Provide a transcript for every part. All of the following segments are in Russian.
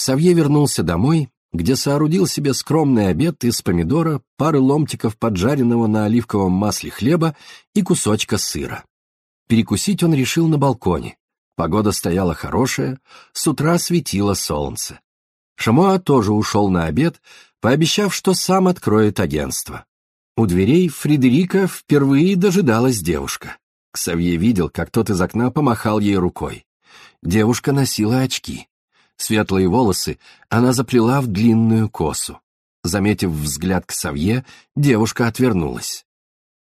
Ксавье вернулся домой, где соорудил себе скромный обед из помидора, пары ломтиков поджаренного на оливковом масле хлеба и кусочка сыра. Перекусить он решил на балконе. Погода стояла хорошая, с утра светило солнце. Шамуа тоже ушел на обед, пообещав, что сам откроет агентство. У дверей Фредерика впервые дожидалась девушка. Ксавье видел, как тот из окна помахал ей рукой. Девушка носила очки. Светлые волосы она заплела в длинную косу. Заметив взгляд к Савье, девушка отвернулась.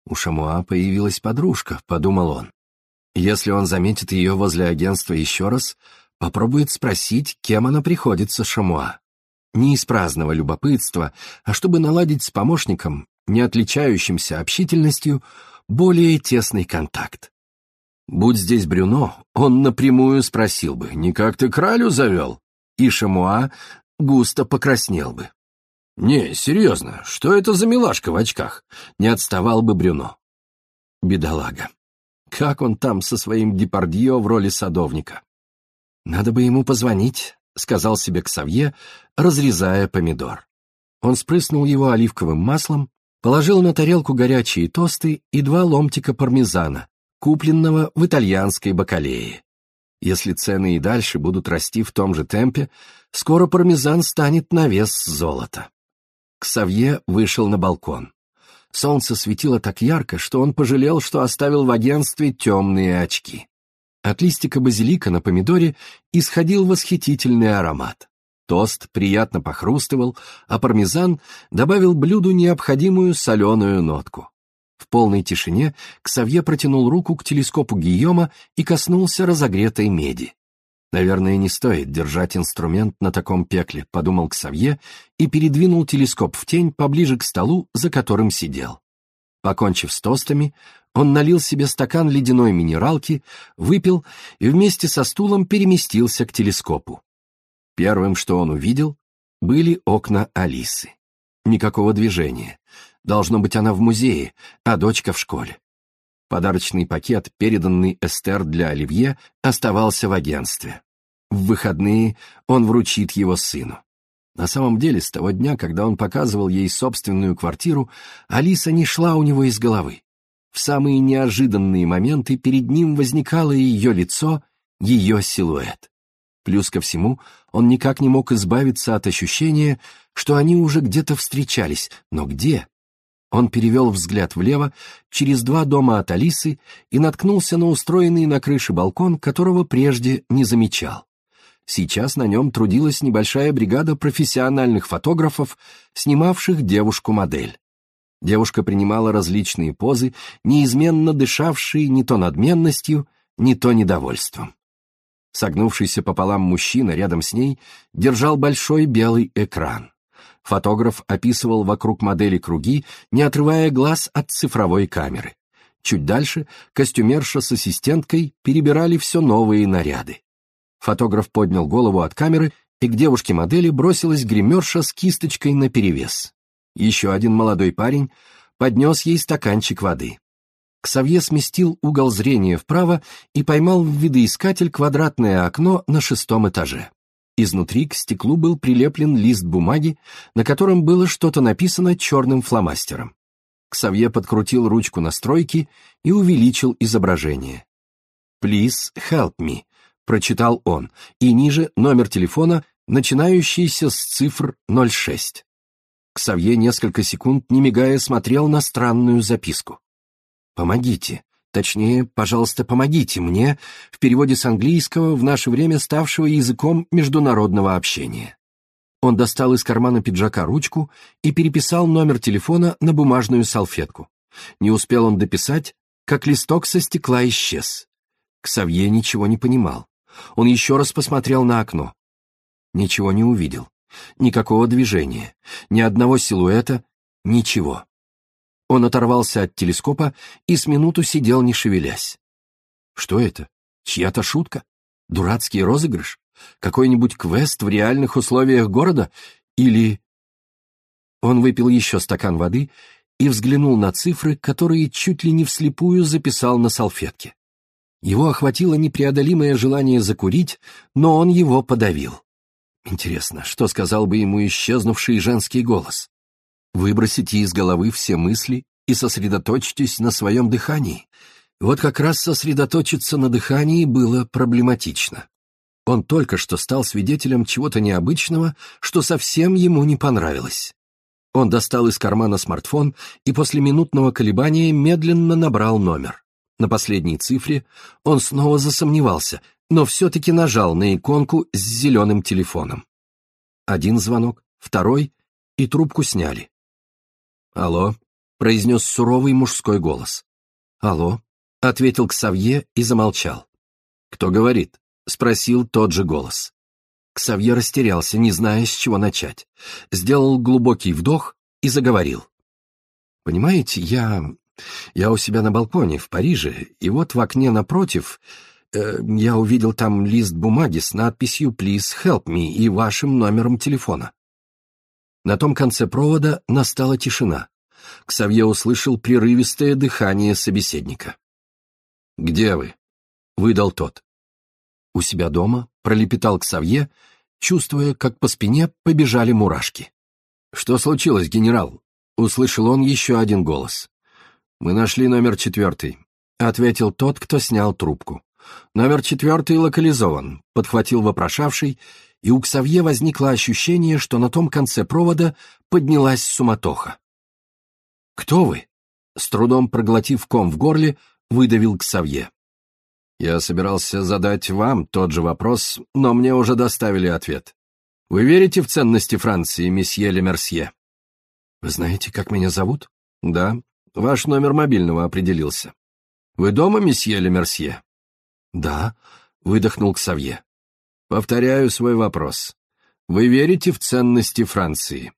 «У Шамуа появилась подружка», — подумал он. Если он заметит ее возле агентства еще раз, попробует спросить, кем она приходится Шамуа. Не из праздного любопытства, а чтобы наладить с помощником, не отличающимся общительностью, более тесный контакт. Будь здесь Брюно, он напрямую спросил бы, «Не как ты кралю завел?» И густо покраснел бы. «Не, серьезно, что это за милашка в очках?» Не отставал бы Брюно. Бедолага. Как он там со своим Депардье в роли садовника? «Надо бы ему позвонить», — сказал себе Ксавье, разрезая помидор. Он спрыснул его оливковым маслом, положил на тарелку горячие тосты и два ломтика пармезана, купленного в итальянской бакалее. Если цены и дальше будут расти в том же темпе, скоро пармезан станет на вес золота. Ксавье вышел на балкон. Солнце светило так ярко, что он пожалел, что оставил в агентстве темные очки. От листика базилика на помидоре исходил восхитительный аромат. Тост приятно похрустывал, а пармезан добавил блюду необходимую соленую нотку. В полной тишине Ксавье протянул руку к телескопу Гийома и коснулся разогретой меди. «Наверное, не стоит держать инструмент на таком пекле», — подумал Ксавье и передвинул телескоп в тень поближе к столу, за которым сидел. Покончив с тостами, он налил себе стакан ледяной минералки, выпил и вместе со стулом переместился к телескопу. Первым, что он увидел, были окна Алисы. Никакого движения. Должно быть, она в музее, а дочка в школе. Подарочный пакет, переданный Эстер для Оливье, оставался в агентстве. В выходные он вручит его сыну. На самом деле, с того дня, когда он показывал ей собственную квартиру, Алиса не шла у него из головы. В самые неожиданные моменты перед ним возникало ее лицо, ее силуэт. Плюс ко всему, он никак не мог избавиться от ощущения, что они уже где-то встречались, но где? Он перевел взгляд влево, через два дома от Алисы, и наткнулся на устроенный на крыше балкон, которого прежде не замечал. Сейчас на нем трудилась небольшая бригада профессиональных фотографов, снимавших девушку-модель. Девушка принимала различные позы, неизменно дышавшие не то надменностью, не то недовольством. Согнувшийся пополам мужчина рядом с ней держал большой белый экран. Фотограф описывал вокруг модели круги, не отрывая глаз от цифровой камеры. Чуть дальше костюмерша с ассистенткой перебирали все новые наряды. Фотограф поднял голову от камеры, и к девушке-модели бросилась гримерша с кисточкой наперевес. Еще один молодой парень поднес ей стаканчик воды. Ксавье сместил угол зрения вправо и поймал в видоискатель квадратное окно на шестом этаже. Изнутри к стеклу был прилеплен лист бумаги, на котором было что-то написано черным фломастером. Ксавье подкрутил ручку настройки и увеличил изображение. «Please help me», — прочитал он, и ниже номер телефона, начинающийся с цифр 06. Ксавье несколько секунд, не мигая, смотрел на странную записку. «Помогите», Точнее, пожалуйста, помогите мне, в переводе с английского, в наше время ставшего языком международного общения. Он достал из кармана пиджака ручку и переписал номер телефона на бумажную салфетку. Не успел он дописать, как листок со стекла исчез. Ксавье ничего не понимал. Он еще раз посмотрел на окно. Ничего не увидел. Никакого движения, ни одного силуэта, ничего. Он оторвался от телескопа и с минуту сидел, не шевелясь. Что это? Чья-то шутка? Дурацкий розыгрыш? Какой-нибудь квест в реальных условиях города? Или... Он выпил еще стакан воды и взглянул на цифры, которые чуть ли не вслепую записал на салфетке. Его охватило непреодолимое желание закурить, но он его подавил. Интересно, что сказал бы ему исчезнувший женский голос? Выбросите из головы все мысли и сосредоточьтесь на своем дыхании. Вот как раз сосредоточиться на дыхании было проблематично. Он только что стал свидетелем чего-то необычного, что совсем ему не понравилось. Он достал из кармана смартфон и после минутного колебания медленно набрал номер. На последней цифре он снова засомневался, но все-таки нажал на иконку с зеленым телефоном. Один звонок, второй, и трубку сняли. «Алло», — произнес суровый мужской голос. «Алло», — ответил Ксавье и замолчал. «Кто говорит?» — спросил тот же голос. Ксавье растерялся, не зная, с чего начать. Сделал глубокий вдох и заговорил. «Понимаете, я... я у себя на балконе в Париже, и вот в окне напротив э, я увидел там лист бумаги с надписью «Please help me» и вашим номером телефона. На том конце провода настала тишина. Ксавье услышал прерывистое дыхание собеседника. «Где вы?» — выдал тот. «У себя дома», — пролепетал Ксавье, чувствуя, как по спине побежали мурашки. «Что случилось, генерал?» — услышал он еще один голос. «Мы нашли номер четвертый», — ответил тот, кто снял трубку. «Номер четвертый локализован», — подхватил вопрошавший, и у Ксавье возникло ощущение, что на том конце провода поднялась суматоха. «Кто вы?» — с трудом проглотив ком в горле, выдавил Ксавье. «Я собирался задать вам тот же вопрос, но мне уже доставили ответ. Вы верите в ценности Франции, месье Лемерсье?» «Вы знаете, как меня зовут?» «Да. Ваш номер мобильного определился. Вы дома, месье Лемерсье?» «Да», — выдохнул Ксавье. Повторяю свой вопрос. Вы верите в ценности Франции?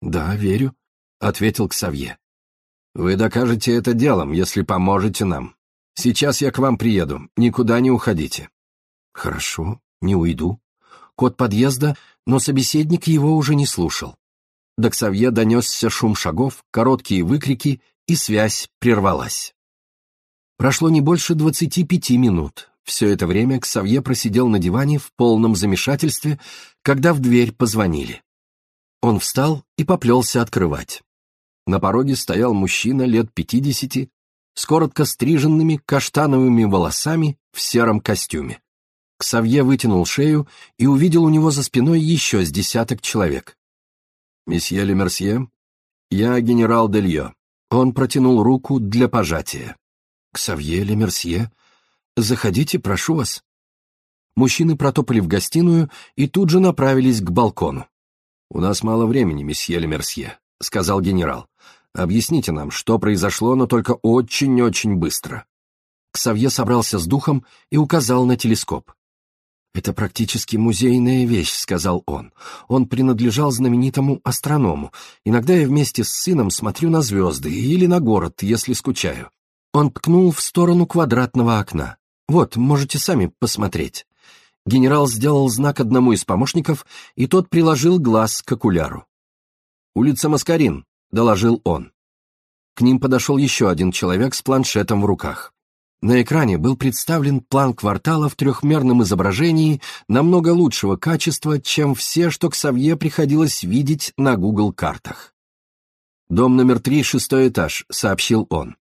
Да, верю, ответил Ксавье. Вы докажете это делом, если поможете нам. Сейчас я к вам приеду, никуда не уходите. Хорошо, не уйду. Код подъезда, но собеседник его уже не слушал. До Ксавье донесся шум шагов, короткие выкрики, и связь прервалась. Прошло не больше двадцати пяти минут. Все это время Ксавье просидел на диване в полном замешательстве, когда в дверь позвонили. Он встал и поплелся открывать. На пороге стоял мужчина лет пятидесяти, с коротко стриженными каштановыми волосами в сером костюме. Ксавье вытянул шею и увидел у него за спиной еще с десяток человек. «Месье Лемерсье, я генерал Делье». Он протянул руку для пожатия. «Ксавье Лемерсье «Заходите, прошу вас». Мужчины протопали в гостиную и тут же направились к балкону. «У нас мало времени, месье Лемерсье», — сказал генерал. «Объясните нам, что произошло, но только очень-очень быстро». Ксавье собрался с духом и указал на телескоп. «Это практически музейная вещь», — сказал он. «Он принадлежал знаменитому астроному. Иногда я вместе с сыном смотрю на звезды или на город, если скучаю». Он ткнул в сторону квадратного окна. Вот, можете сами посмотреть. Генерал сделал знак одному из помощников, и тот приложил глаз к окуляру. «Улица Маскарин», — доложил он. К ним подошел еще один человек с планшетом в руках. На экране был представлен план квартала в трехмерном изображении намного лучшего качества, чем все, что к Савье приходилось видеть на Google-картах. «Дом номер три, шестой этаж», — сообщил он.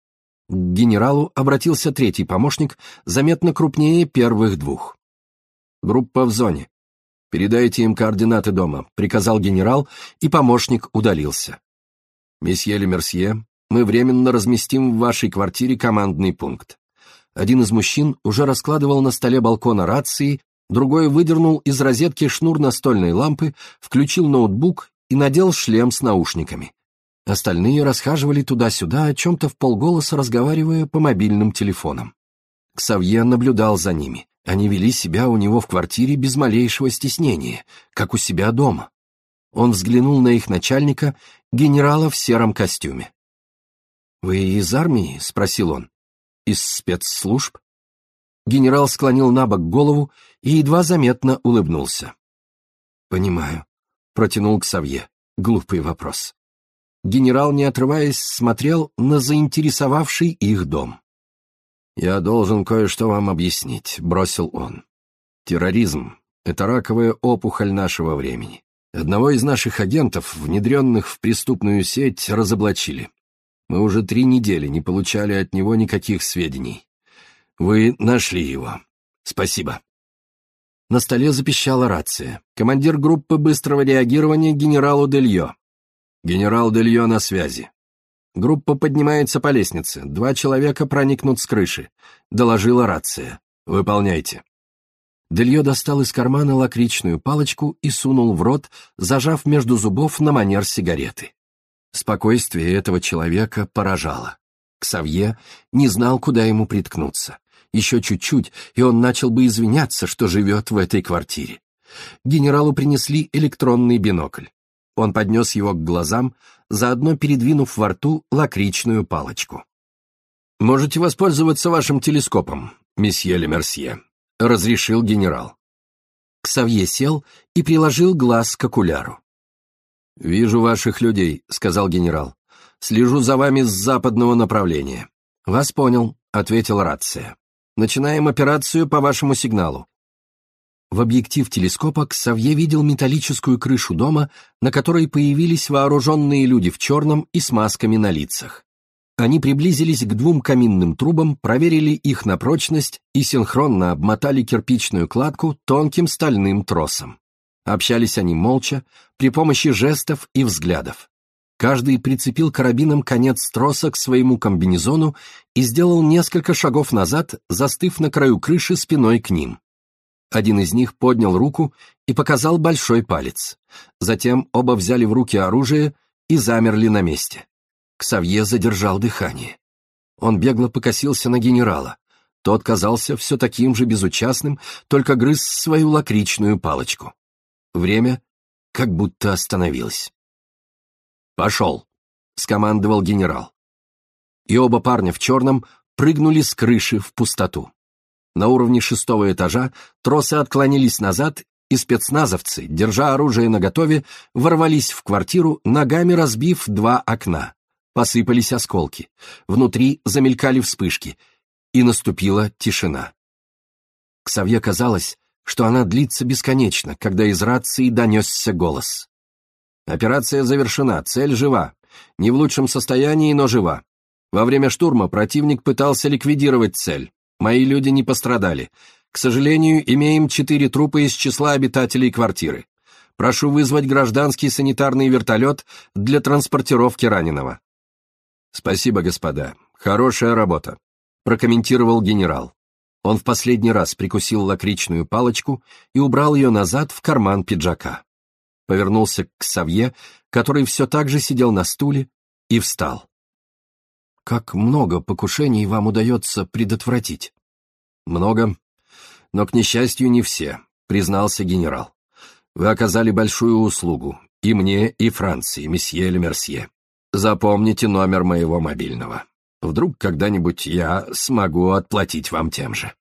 К генералу обратился третий помощник, заметно крупнее первых двух. «Группа в зоне. Передайте им координаты дома», — приказал генерал, и помощник удалился. «Месье Лемерсье, мы временно разместим в вашей квартире командный пункт». Один из мужчин уже раскладывал на столе балкона рации, другой выдернул из розетки шнур настольной лампы, включил ноутбук и надел шлем с наушниками. Остальные расхаживали туда-сюда, о чем-то в полголоса разговаривая по мобильным телефонам. Ксавье наблюдал за ними. Они вели себя у него в квартире без малейшего стеснения, как у себя дома. Он взглянул на их начальника, генерала в сером костюме. «Вы из армии?» — спросил он. «Из спецслужб?» Генерал склонил на бок голову и едва заметно улыбнулся. «Понимаю», — протянул Ксавье. Глупый вопрос генерал, не отрываясь, смотрел на заинтересовавший их дом. «Я должен кое-что вам объяснить», — бросил он. «Терроризм Это раковая опухоль нашего времени. Одного из наших агентов, внедренных в преступную сеть, разоблачили. Мы уже три недели не получали от него никаких сведений. Вы нашли его. Спасибо. На столе запищала рация. Командир группы быстрого реагирования генералу Дельё. Генерал Дельё на связи. Группа поднимается по лестнице. Два человека проникнут с крыши. Доложила рация. Выполняйте. Дельё достал из кармана лакричную палочку и сунул в рот, зажав между зубов на манер сигареты. Спокойствие этого человека поражало. Ксавье не знал, куда ему приткнуться. Еще чуть-чуть, и он начал бы извиняться, что живет в этой квартире. Генералу принесли электронный бинокль. Он поднес его к глазам, заодно передвинув во рту лакричную палочку. «Можете воспользоваться вашим телескопом, месье Лемерсье», — разрешил генерал. Ксавье сел и приложил глаз к окуляру. «Вижу ваших людей», — сказал генерал. «Слежу за вами с западного направления». «Вас понял», — ответил рация. Начинаем операцию по вашему сигналу». В объектив телескопа Ксавье видел металлическую крышу дома, на которой появились вооруженные люди в черном и с масками на лицах. Они приблизились к двум каминным трубам, проверили их на прочность и синхронно обмотали кирпичную кладку тонким стальным тросом. Общались они молча, при помощи жестов и взглядов. Каждый прицепил карабином конец троса к своему комбинезону и сделал несколько шагов назад, застыв на краю крыши спиной к ним. Один из них поднял руку и показал большой палец. Затем оба взяли в руки оружие и замерли на месте. Ксавье задержал дыхание. Он бегло покосился на генерала. Тот казался все таким же безучастным, только грыз свою лакричную палочку. Время как будто остановилось. «Пошел!» — скомандовал генерал. И оба парня в черном прыгнули с крыши в пустоту. На уровне шестого этажа тросы отклонились назад, и спецназовцы, держа оружие наготове, ворвались в квартиру, ногами разбив два окна. Посыпались осколки. Внутри замелькали вспышки, и наступила тишина. Ксавье казалось, что она длится бесконечно, когда из рации донесся голос. Операция завершена, цель жива. Не в лучшем состоянии, но жива. Во время штурма противник пытался ликвидировать цель. Мои люди не пострадали. К сожалению, имеем четыре трупа из числа обитателей квартиры. Прошу вызвать гражданский санитарный вертолет для транспортировки раненого. Спасибо, господа. Хорошая работа, прокомментировал генерал. Он в последний раз прикусил лакричную палочку и убрал ее назад в карман пиджака повернулся к Савье, который все так же сидел на стуле, и встал. «Как много покушений вам удается предотвратить?» «Много, но, к несчастью, не все», — признался генерал. «Вы оказали большую услугу, и мне, и Франции, месье Лемерсье. Запомните номер моего мобильного. Вдруг когда-нибудь я смогу отплатить вам тем же».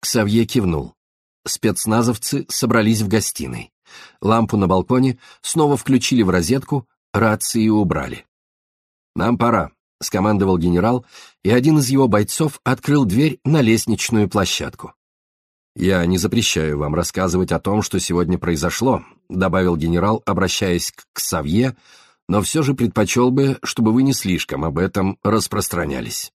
Ксавье кивнул. Спецназовцы собрались в гостиной. Лампу на балконе снова включили в розетку, рации убрали. «Нам пора», — скомандовал генерал, и один из его бойцов открыл дверь на лестничную площадку. «Я не запрещаю вам рассказывать о том, что сегодня произошло», — добавил генерал, обращаясь к Ксавье, «но все же предпочел бы, чтобы вы не слишком об этом распространялись».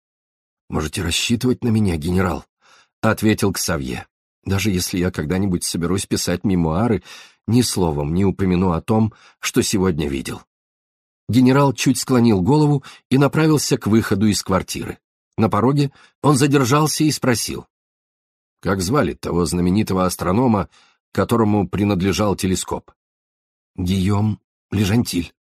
«Можете рассчитывать на меня, генерал», — ответил Ксавье. «Даже если я когда-нибудь соберусь писать мемуары, ни словом не упомяну о том, что сегодня видел. Генерал чуть склонил голову и направился к выходу из квартиры. На пороге он задержался и спросил. Как звали того знаменитого астронома, которому принадлежал телескоп? Гийом Лежантиль.